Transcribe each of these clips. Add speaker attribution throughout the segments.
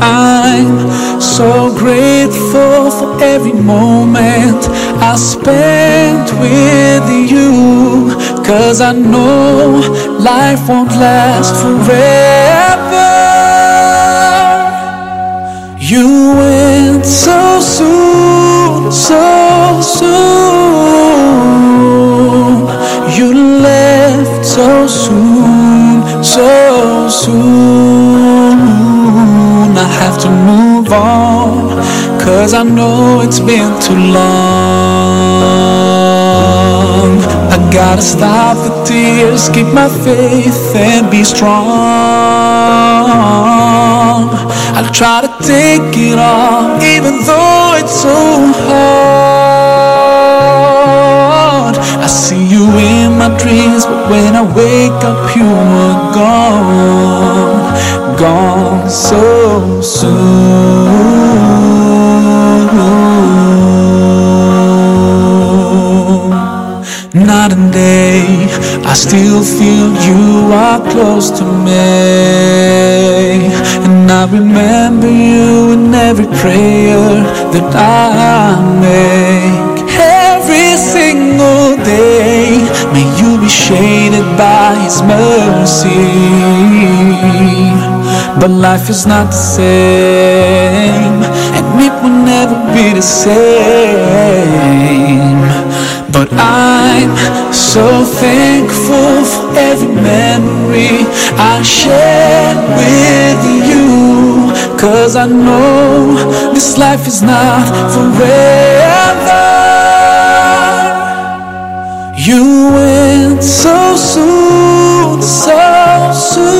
Speaker 1: I'm so grateful for every moment I spent with you. Cause I know life won't last forever. Cause I know it's been too long. I gotta stop the tears, keep my faith, and be strong. I'll try to take it all, even though it's so hard. I see you in my dreams, but when I wake up, you are gone, gone so soon. I still feel you are close to me. And I remember you in every prayer that I make. Every single day, may you be shaded by His mercy. But life is not the same, and it will never be the same. So thankful for every memory I shared with you. Cause I know this life is not forever. You went so soon, so soon.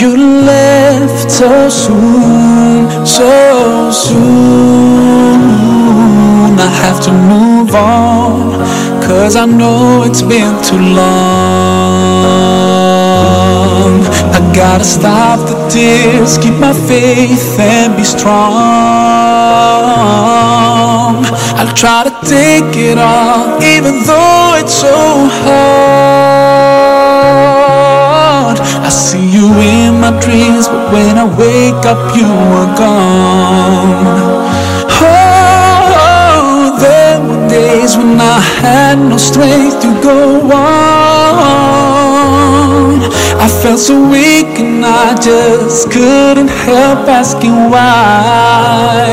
Speaker 1: You left so soon, so soon. I have to move on, cause I know it's been too long. I gotta stop the tears, keep my faith, and be strong. I'll try to take it all, even though it's so hard. I see you in my dreams, but when I wake up, you are gone. Days when I had no strength to go on. I felt so weak and I just couldn't help asking why.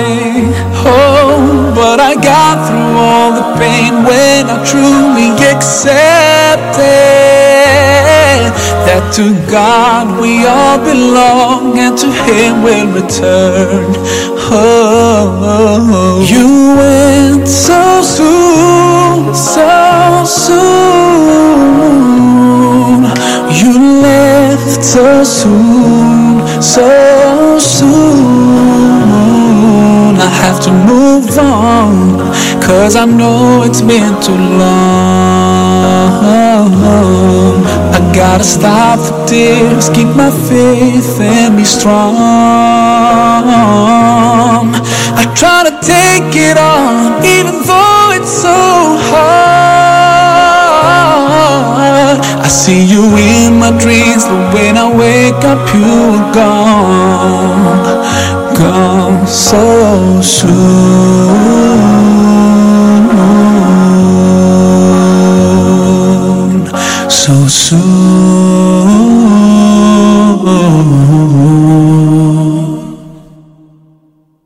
Speaker 1: Oh, but I got through all the pain when I truly accepted that to God we all belong and to Him we'll return. Oh, you went so soon, so soon. You left so soon, so soon. I have to move on, cause I know it's been too long. I gotta stop the tears, keep my faith, and be strong. I try to take it on, even though it's so hard. I see you in my dreams, but when I wake up, you are gone, gone so soon. Rasul